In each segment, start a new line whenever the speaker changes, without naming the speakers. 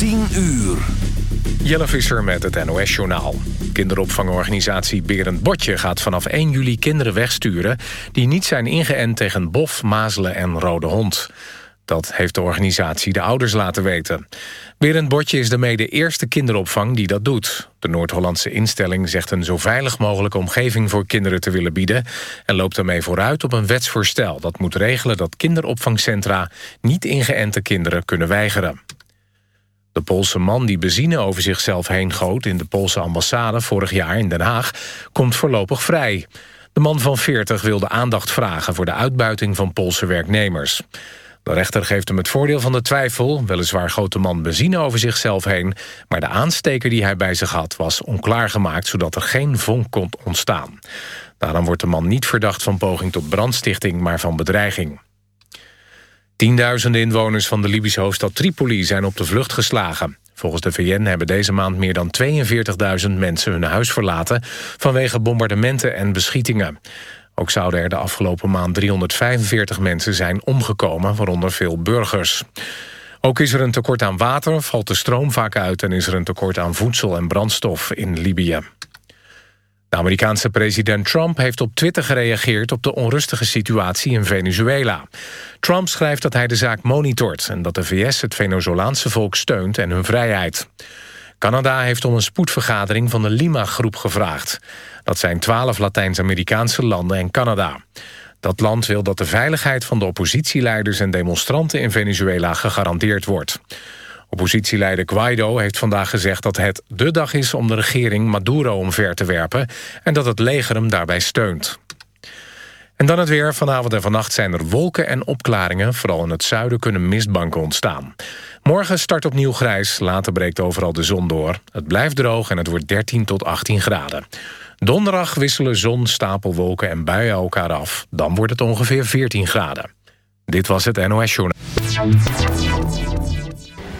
10 uur.
Jelle Visser met het NOS-journaal. Kinderopvangorganisatie Berend Botje gaat vanaf 1 juli kinderen wegsturen... die niet zijn ingeënt tegen bof, mazelen en rode hond. Dat heeft de organisatie de ouders laten weten. Berend Botje is daarmee de eerste kinderopvang die dat doet. De Noord-Hollandse instelling zegt een zo veilig mogelijke omgeving voor kinderen te willen bieden... en loopt daarmee vooruit op een wetsvoorstel dat moet regelen dat kinderopvangcentra niet ingeënte kinderen kunnen weigeren. De Poolse man die benzine over zichzelf heen goot... in de Poolse ambassade vorig jaar in Den Haag, komt voorlopig vrij. De man van 40 wilde aandacht vragen voor de uitbuiting van Poolse werknemers. De rechter geeft hem het voordeel van de twijfel. Weliswaar goot de man benzine over zichzelf heen... maar de aansteker die hij bij zich had was onklaargemaakt... zodat er geen vonk kon ontstaan. Daarom wordt de man niet verdacht van poging tot brandstichting... maar van bedreiging. Tienduizenden inwoners van de Libische hoofdstad Tripoli zijn op de vlucht geslagen. Volgens de VN hebben deze maand meer dan 42.000 mensen hun huis verlaten... vanwege bombardementen en beschietingen. Ook zouden er de afgelopen maand 345 mensen zijn omgekomen, waaronder veel burgers. Ook is er een tekort aan water, valt de stroom vaak uit... en is er een tekort aan voedsel en brandstof in Libië. De Amerikaanse president Trump heeft op Twitter gereageerd... op de onrustige situatie in Venezuela. Trump schrijft dat hij de zaak monitort... en dat de VS het Venezolaanse volk steunt en hun vrijheid. Canada heeft om een spoedvergadering van de Lima-groep gevraagd. Dat zijn twaalf Latijns-Amerikaanse landen en Canada. Dat land wil dat de veiligheid van de oppositieleiders en demonstranten in Venezuela gegarandeerd wordt. Oppositieleider Guaido heeft vandaag gezegd dat het de dag is om de regering Maduro omver te werpen en dat het leger hem daarbij steunt. En dan het weer. Vanavond en vannacht zijn er wolken en opklaringen. Vooral in het zuiden kunnen mistbanken ontstaan. Morgen start opnieuw grijs. Later breekt overal de zon door. Het blijft droog en het wordt 13 tot 18 graden. Donderdag wisselen zon, stapelwolken en buien elkaar af. Dan wordt het ongeveer 14 graden. Dit was het NOS Journal.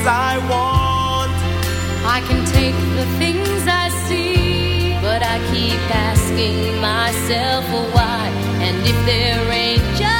things I want.
I can take the things I see, but I keep asking myself why. And if there ain't just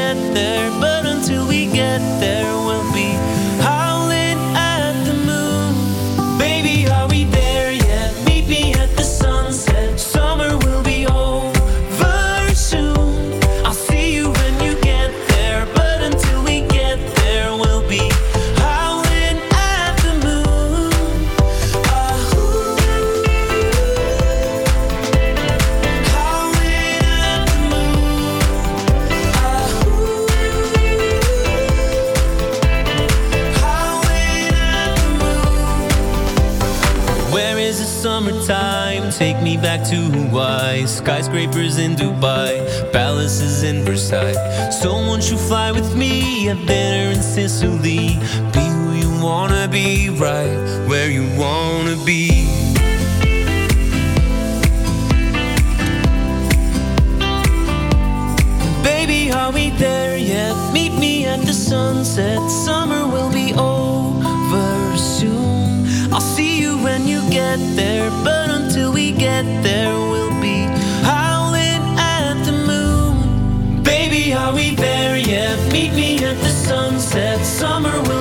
that summer will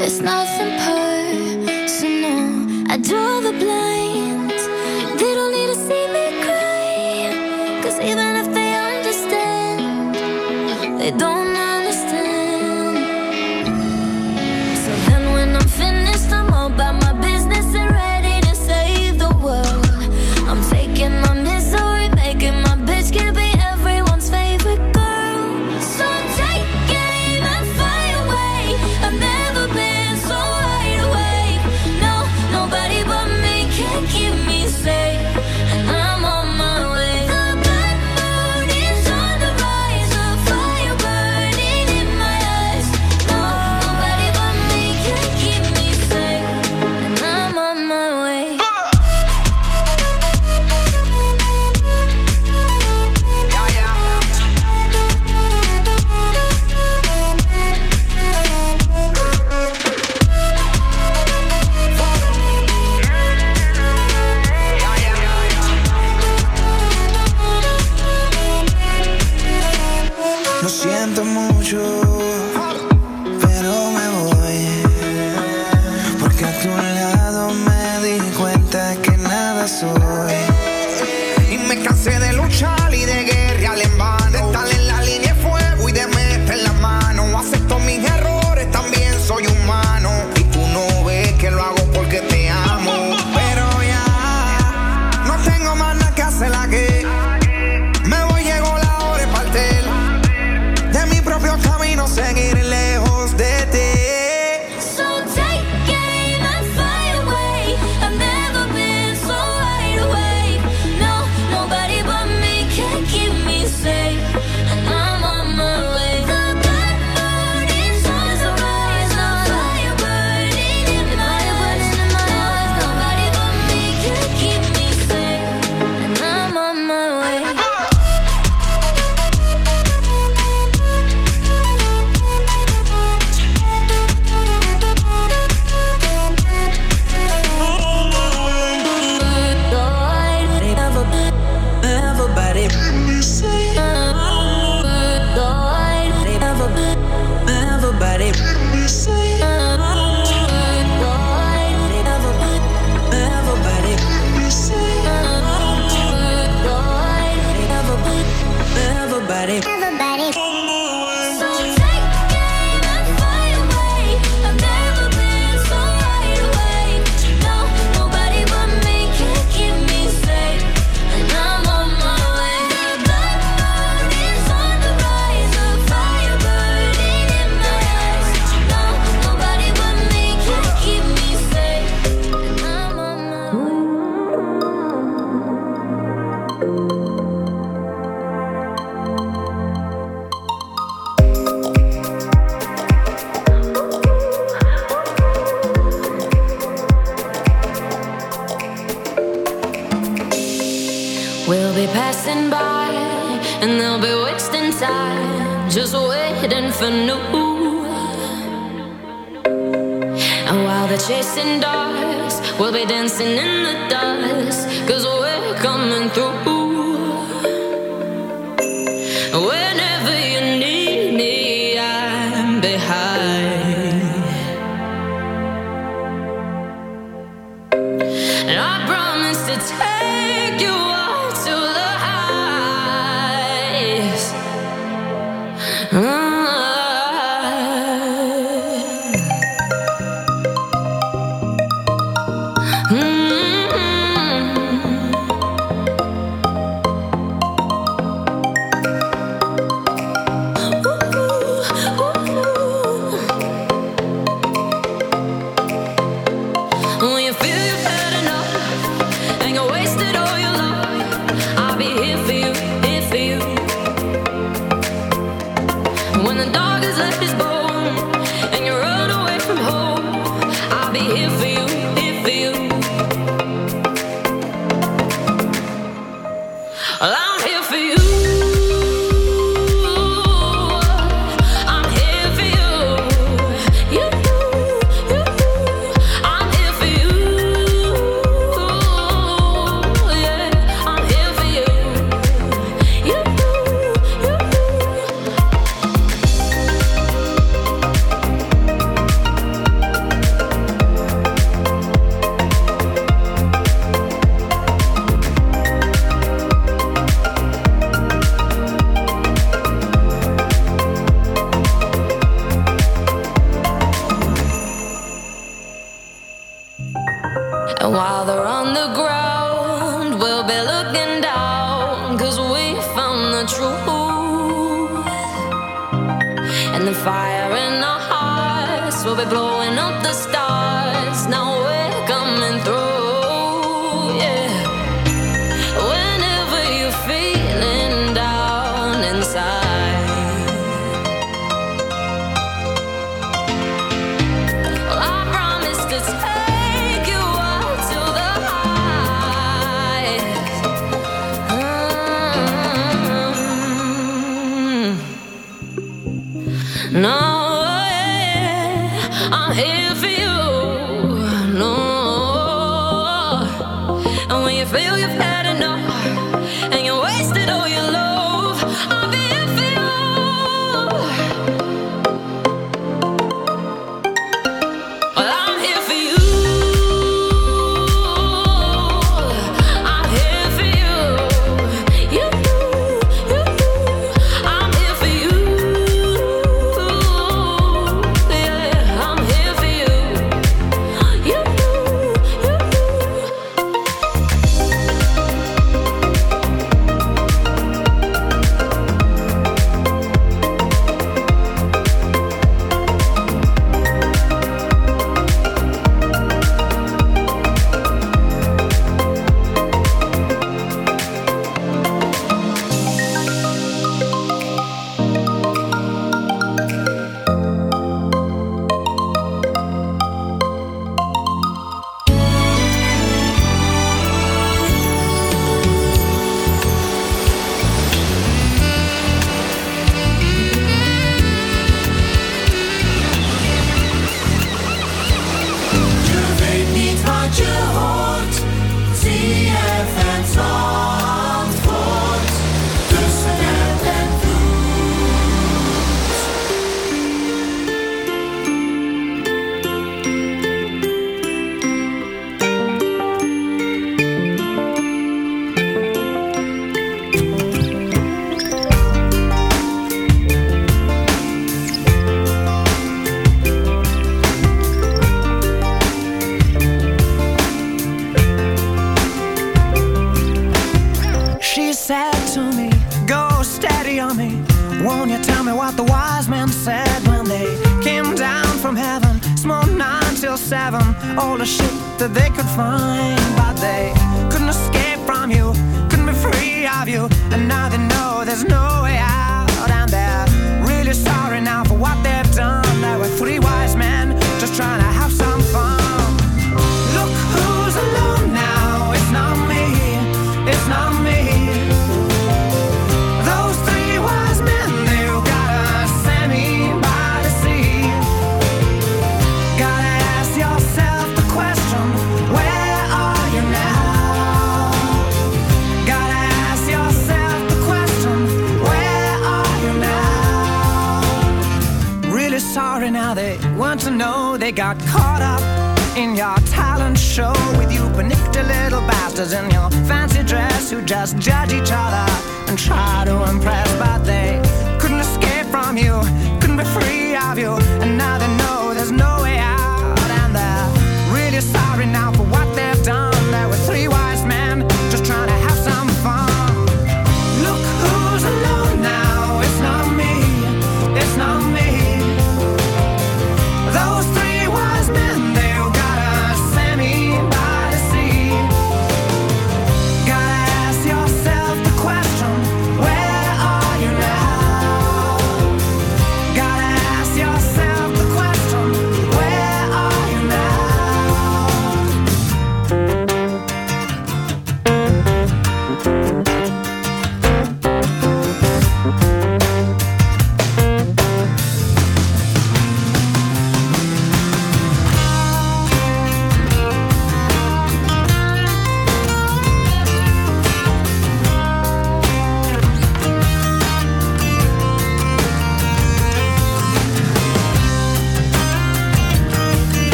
It's nothing personal. I draw the
blind.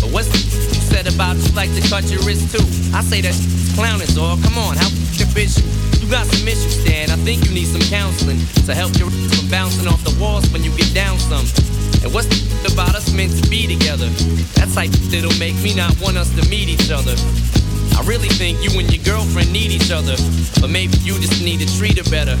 But what's said about you like to cut your wrist too? I say that clown is dog. Come on, how f***ing bitch you? Got some issues, Stan. I think you need some counseling to help your from bouncing off the walls when you get down some. And what's the about us meant to be together? That's like that'll make me not want us to meet each other. I really think you and your girlfriend need each other, but maybe you just need to treat her better.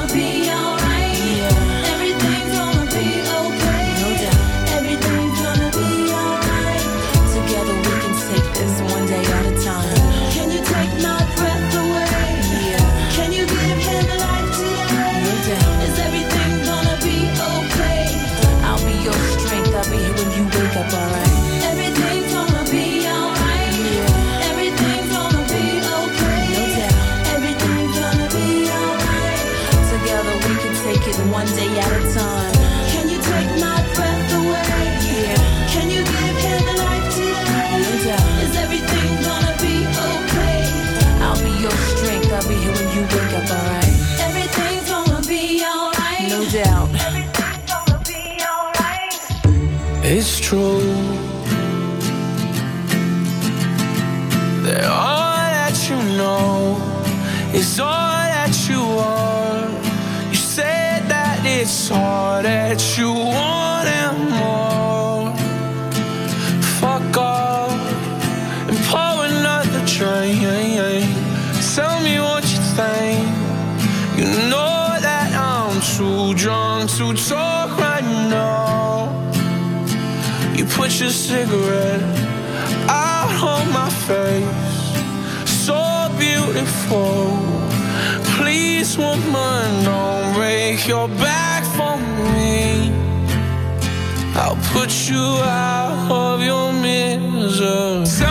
Cigarette out on my face. So beautiful. Please, woman, don't break your back for me. I'll put you out of your misery.